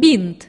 бинт